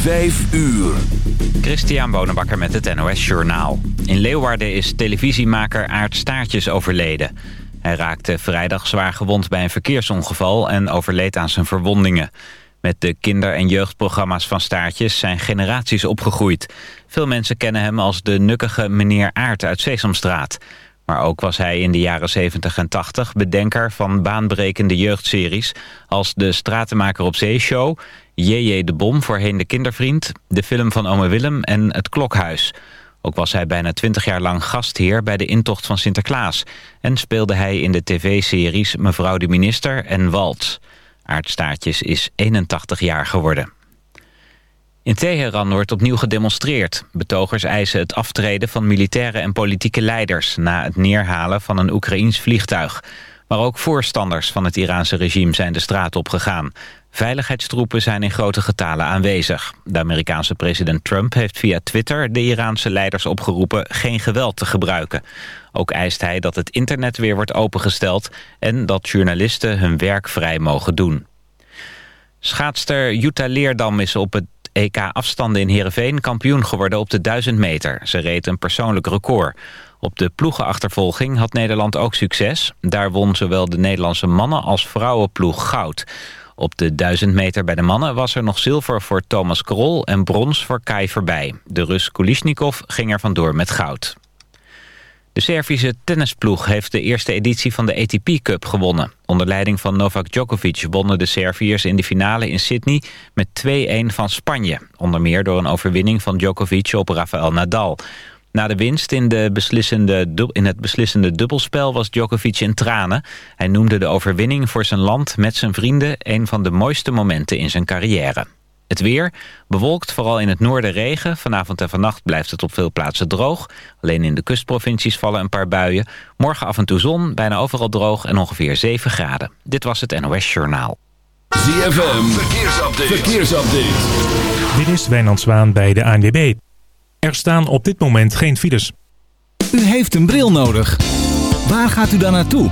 Vijf uur. Christian Bonenbakker met het NOS Journaal. In Leeuwarden is televisiemaker Aart Staartjes overleden. Hij raakte vrijdag zwaar gewond bij een verkeersongeval... en overleed aan zijn verwondingen. Met de kinder- en jeugdprogramma's van Staartjes zijn generaties opgegroeid. Veel mensen kennen hem als de nukkige meneer Aart uit Sesamstraat. Maar ook was hij in de jaren 70 en 80 bedenker van baanbrekende jeugdseries... als de Stratenmaker op Zee Show, J.J. de Bom, voorheen de kindervriend... de film van Ome Willem en Het Klokhuis. Ook was hij bijna 20 jaar lang gastheer bij de intocht van Sinterklaas... en speelde hij in de tv-series Mevrouw de Minister en Waltz. Aardstaartjes is 81 jaar geworden. In Teheran wordt opnieuw gedemonstreerd. Betogers eisen het aftreden van militaire en politieke leiders... na het neerhalen van een Oekraïns vliegtuig. Maar ook voorstanders van het Iraanse regime zijn de straat opgegaan. Veiligheidstroepen zijn in grote getalen aanwezig. De Amerikaanse president Trump heeft via Twitter de Iraanse leiders opgeroepen geen geweld te gebruiken. Ook eist hij dat het internet weer wordt opengesteld en dat journalisten hun werk vrij mogen doen. Schaatster Jutta Leerdam is op het EK afstanden in Heerenveen kampioen geworden op de 1000 meter. Ze reed een persoonlijk record. Op de ploegenachtervolging had Nederland ook succes. Daar won zowel de Nederlandse mannen als vrouwenploeg goud. Op de 1000 meter bij de mannen was er nog zilver voor Thomas Krol en brons voor Kai voorbij. De Rus Kulisnikov ging er vandoor met goud. De Servische tennisploeg heeft de eerste editie van de ATP Cup gewonnen. Onder leiding van Novak Djokovic wonnen de Serviërs in de finale in Sydney met 2-1 van Spanje. Onder meer door een overwinning van Djokovic op Rafael Nadal. Na de winst in, de beslissende, in het beslissende dubbelspel was Djokovic in tranen. Hij noemde de overwinning voor zijn land met zijn vrienden... een van de mooiste momenten in zijn carrière. Het weer, bewolkt vooral in het noorden regen. Vanavond en vannacht blijft het op veel plaatsen droog. Alleen in de kustprovincies vallen een paar buien. Morgen af en toe zon, bijna overal droog en ongeveer 7 graden. Dit was het NOS Journaal. ZFM, verkeersupdate. verkeersupdate. Dit is Wijnand Zwaan bij de ANWB. Er staan op dit moment geen files. U heeft een bril nodig. Waar gaat u dan naartoe?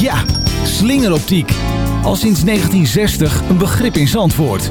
Ja, slingeroptiek. Al sinds 1960 een begrip in Zandvoort.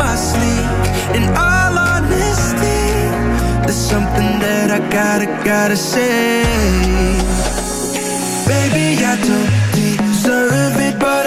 my sleeve, in all honesty, there's something that I gotta, gotta say. Baby, I don't deserve it, but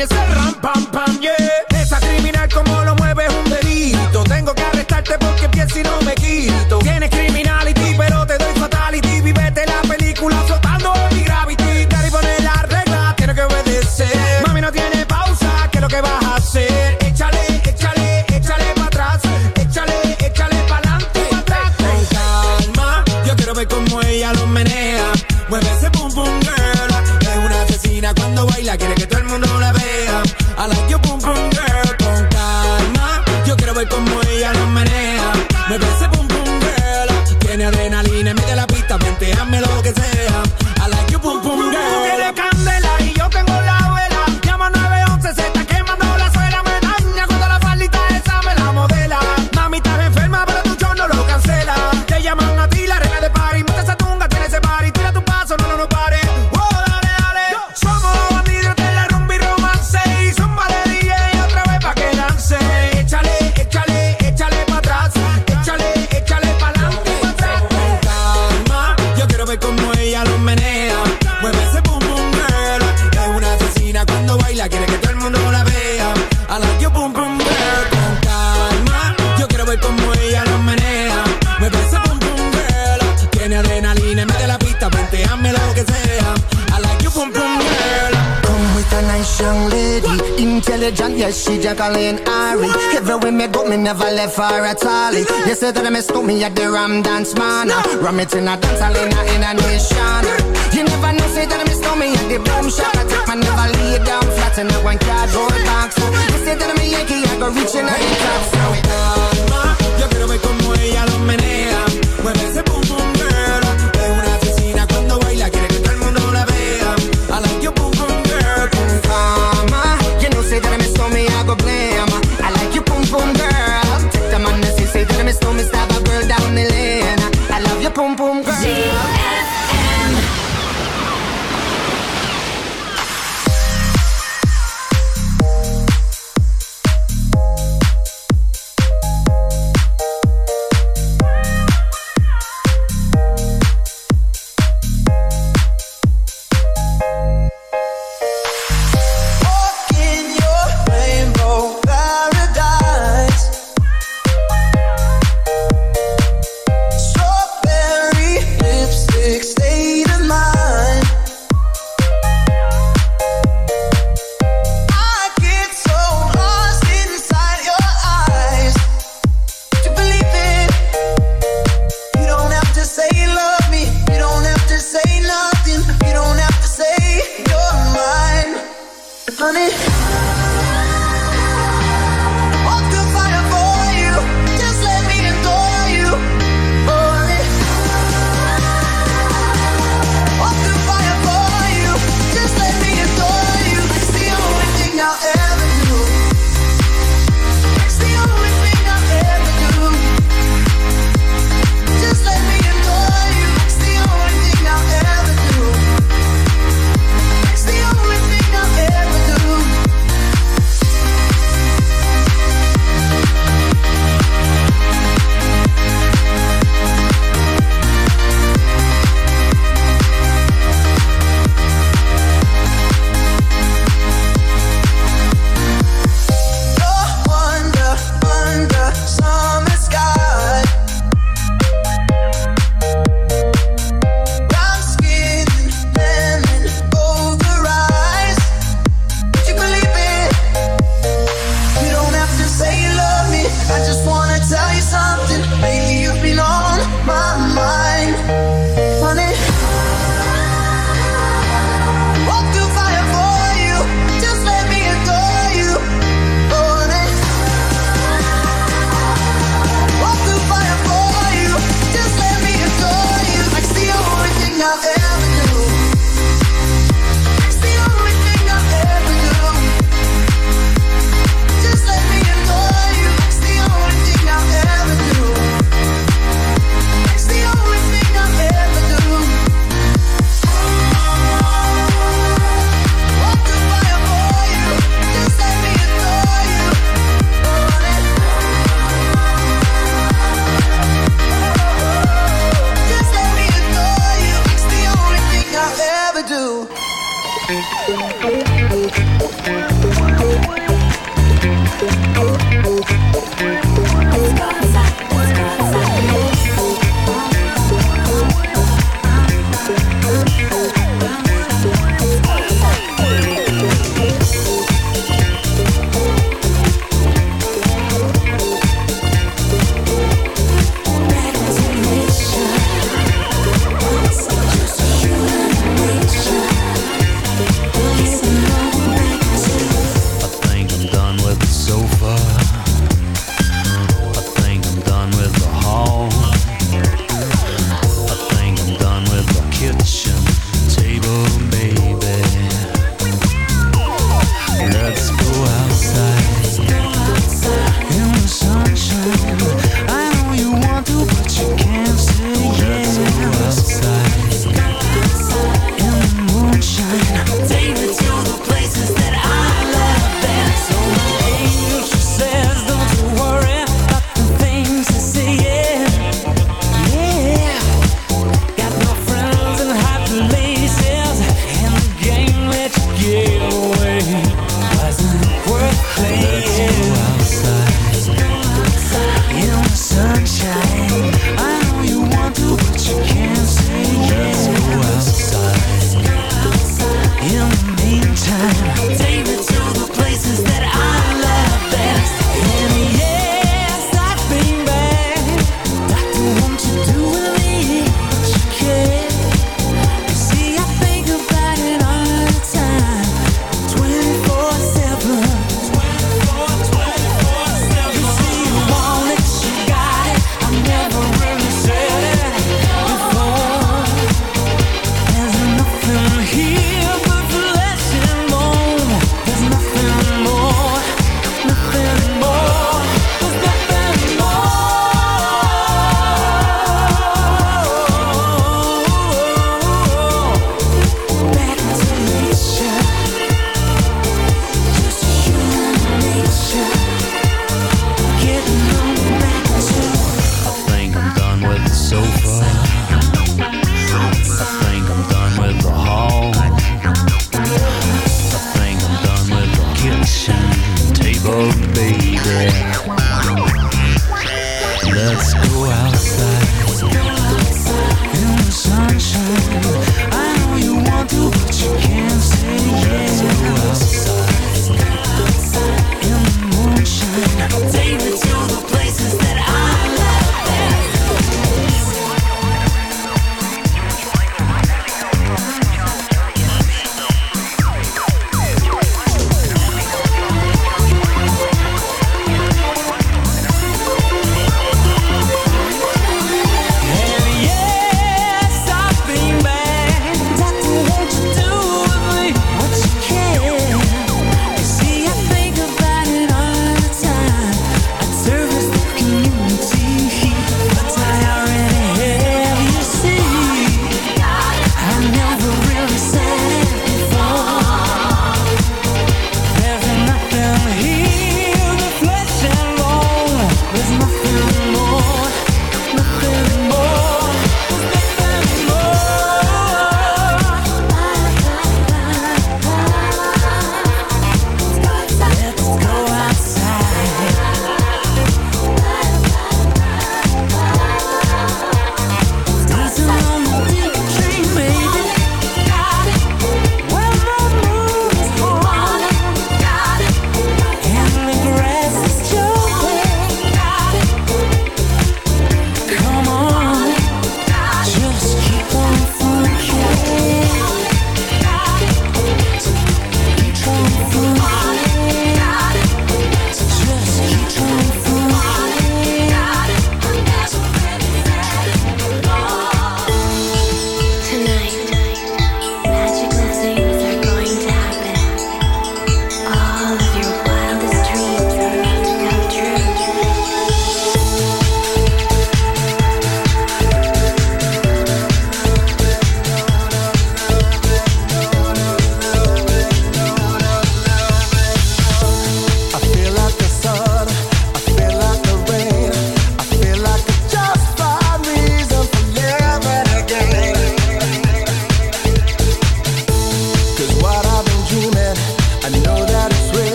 también se rampan tally. You say that I miss me go, me never left far at all. You the Ram Dance Man. Ram it in a dance hall in a, in a nation. You never know, say that I miss me at the Boom Shop. I take my never lay down flat in a one cardboard box. You say that I'm a Yankee, I go reaching out the top. So it Yo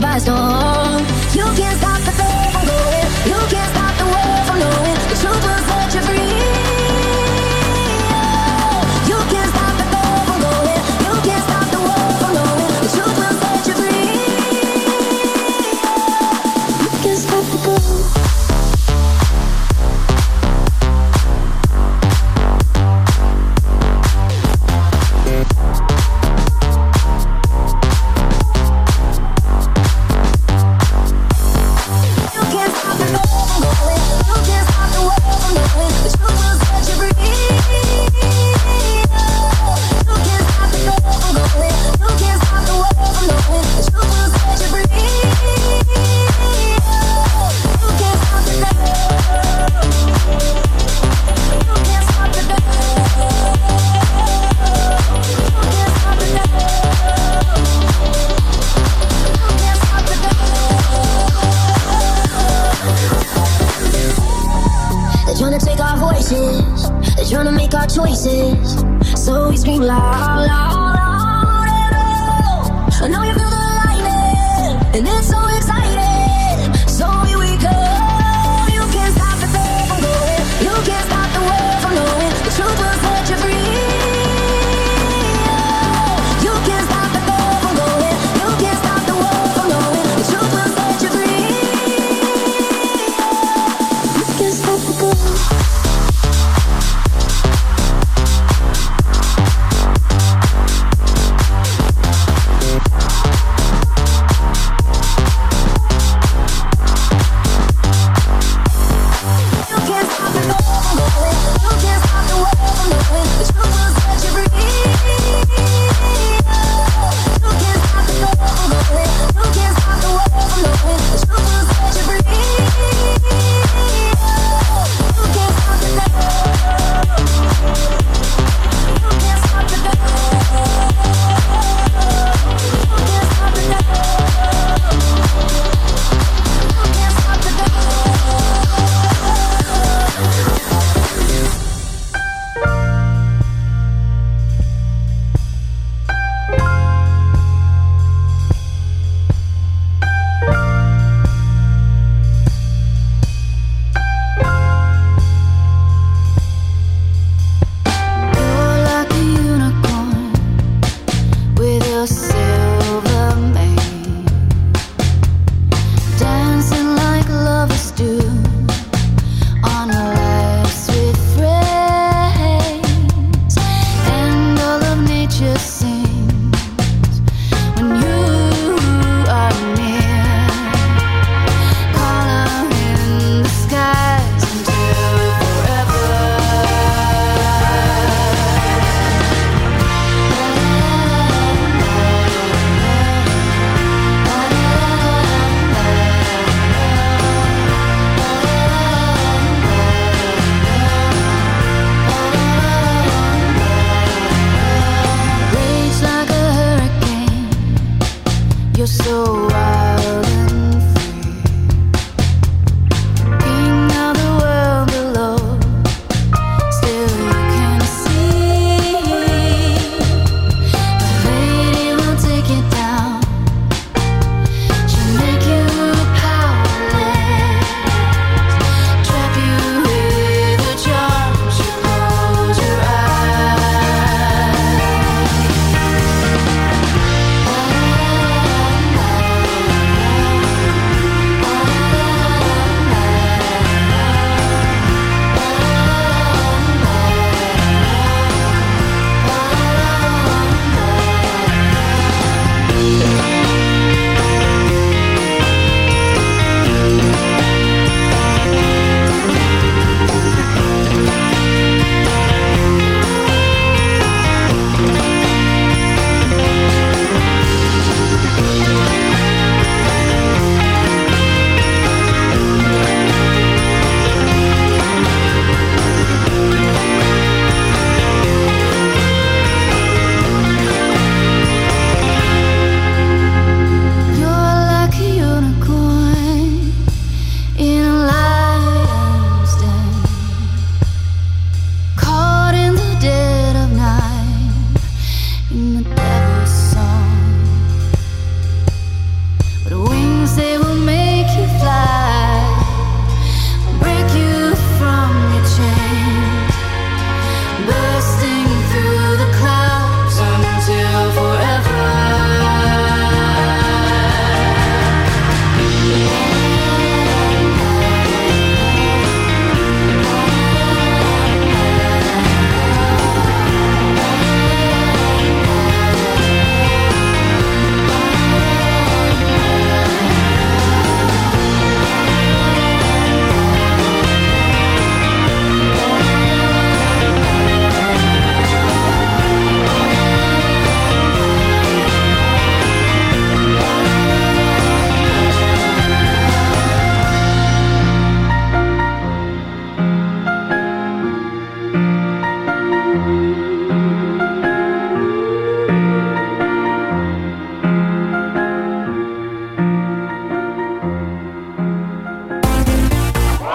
by storm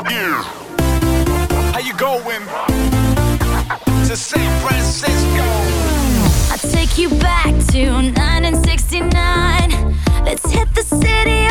you? How you going? To San Francisco. I'll take you back to 1969. Let's hit the city.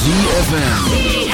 ZFM.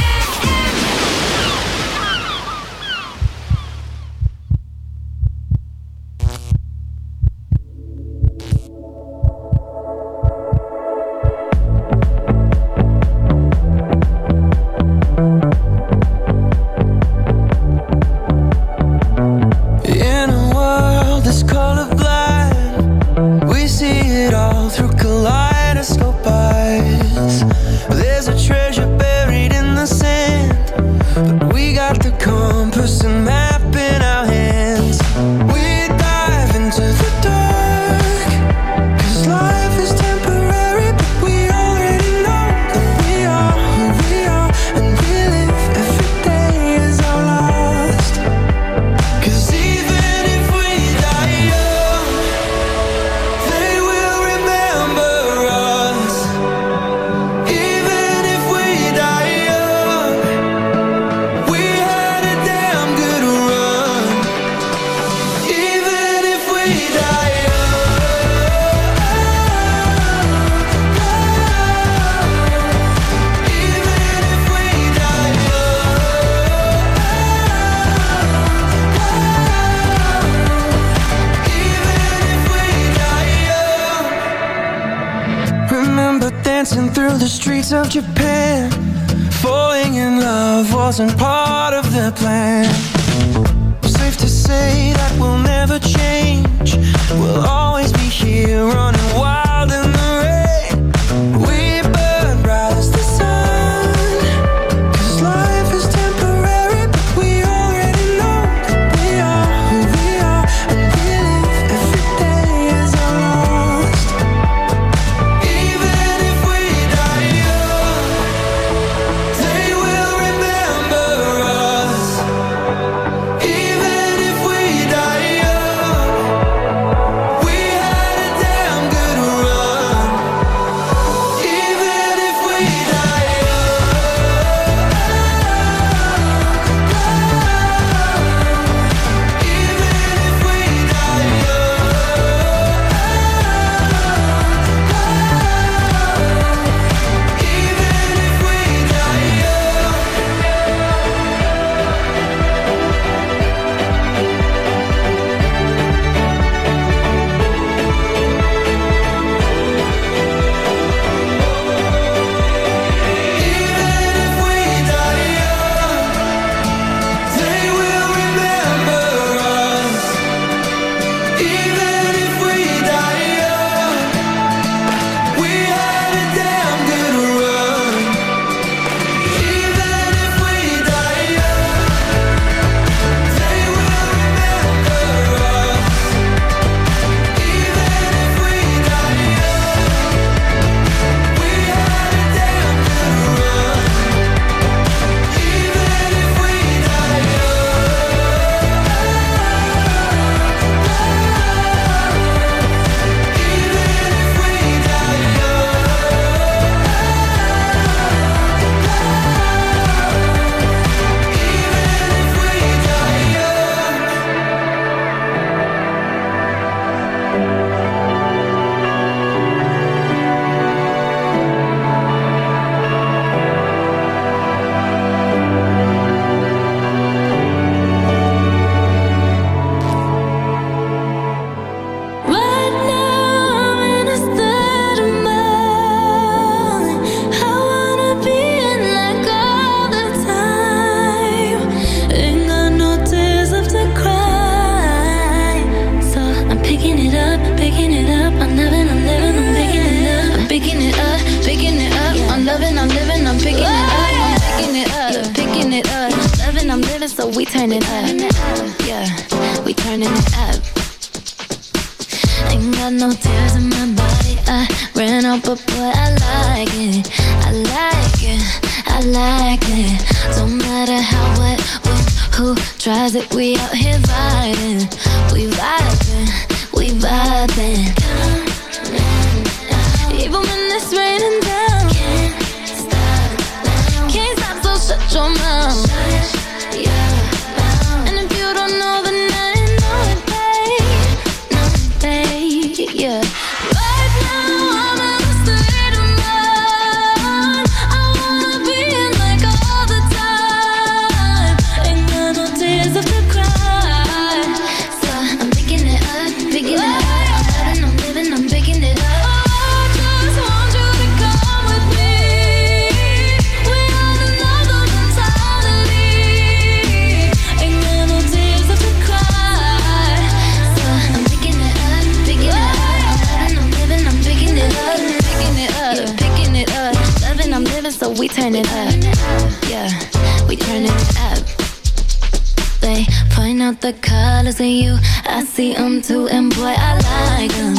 you. I see them too, and boy, I like them.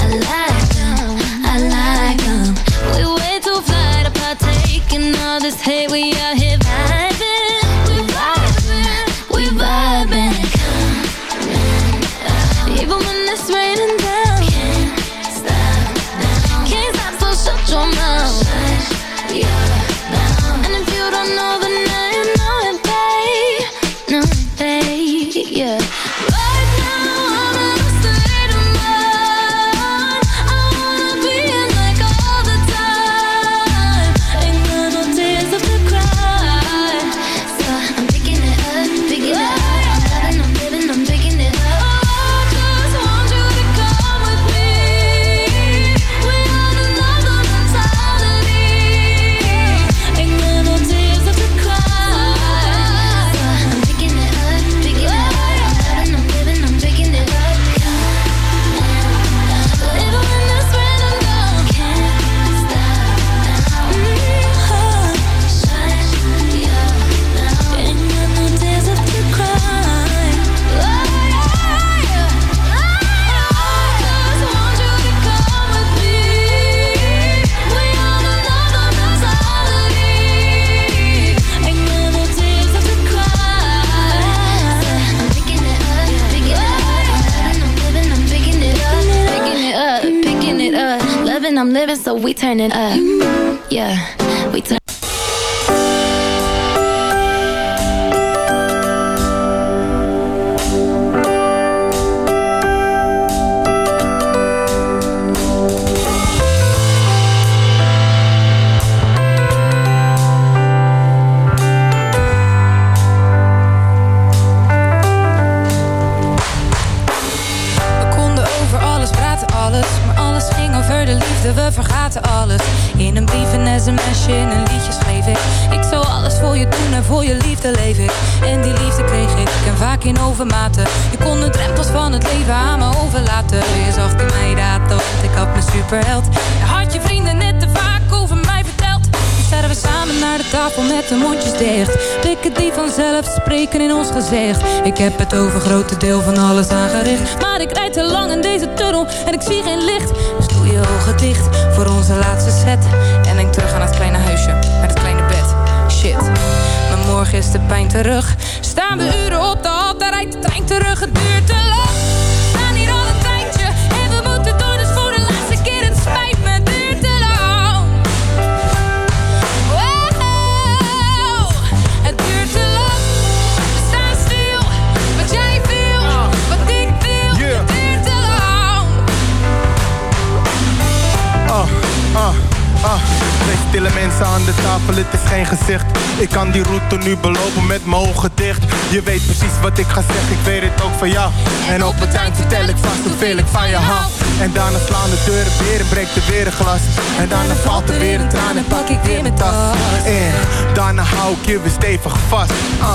I like them. I like them. We way too fly to partake in all this hate. We are here vibing. So we turn it up. Yeah, Je kon de drempels van het leven aan me overlaten. Je zag mij dat, want ik had mijn superheld. Je had je vrienden net te vaak over mij verteld. Nu staan we samen naar de tafel met de mondjes dicht. Blikken die vanzelf spreken in ons gezicht. Ik heb het over grote deel van alles aangericht. Maar ik rijd te lang in deze tunnel en ik zie geen licht. Dus doe je ogen dicht voor onze laatste set. En denk terug aan het kleine huisje, naar het kleine bed. Shit, maar morgen is de pijn terug. Staan we uren op de terug. Het duurt te lang. We staan hier al een tijdje en we moeten door, dus voor de laatste keer. Het spijt me, het duurt te lang. Wow, het duurt te lang. We staan stil, wat jij wil, wat ik wil. Het duurt te lang. Ah, ah, ah. Twee stille mensen aan de tafel, het is geen gezicht. Ik kan die route nu belopen met mijn ogen dicht. Je weet precies wat ik ga zeggen, ik weet het ook van jou. En op het eind vertel ik vast hoeveel ik van je hou. En daarna slaan de deuren weer en breekt er weer een glas. En daarna valt er weer een traan en pak ik weer mijn tas. En daarna hou ik je weer stevig vast. Ah,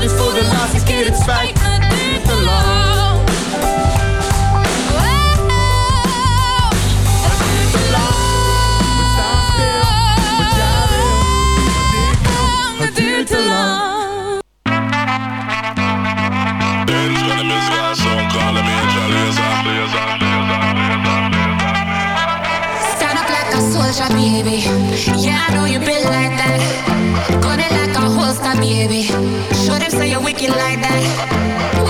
dus voor de laatste keer. Het spijt me, duurt te lang. Het duurt te lang. Stand up like a baby. Yeah, I know you been like that. Baby. Show them say you're wicked like that.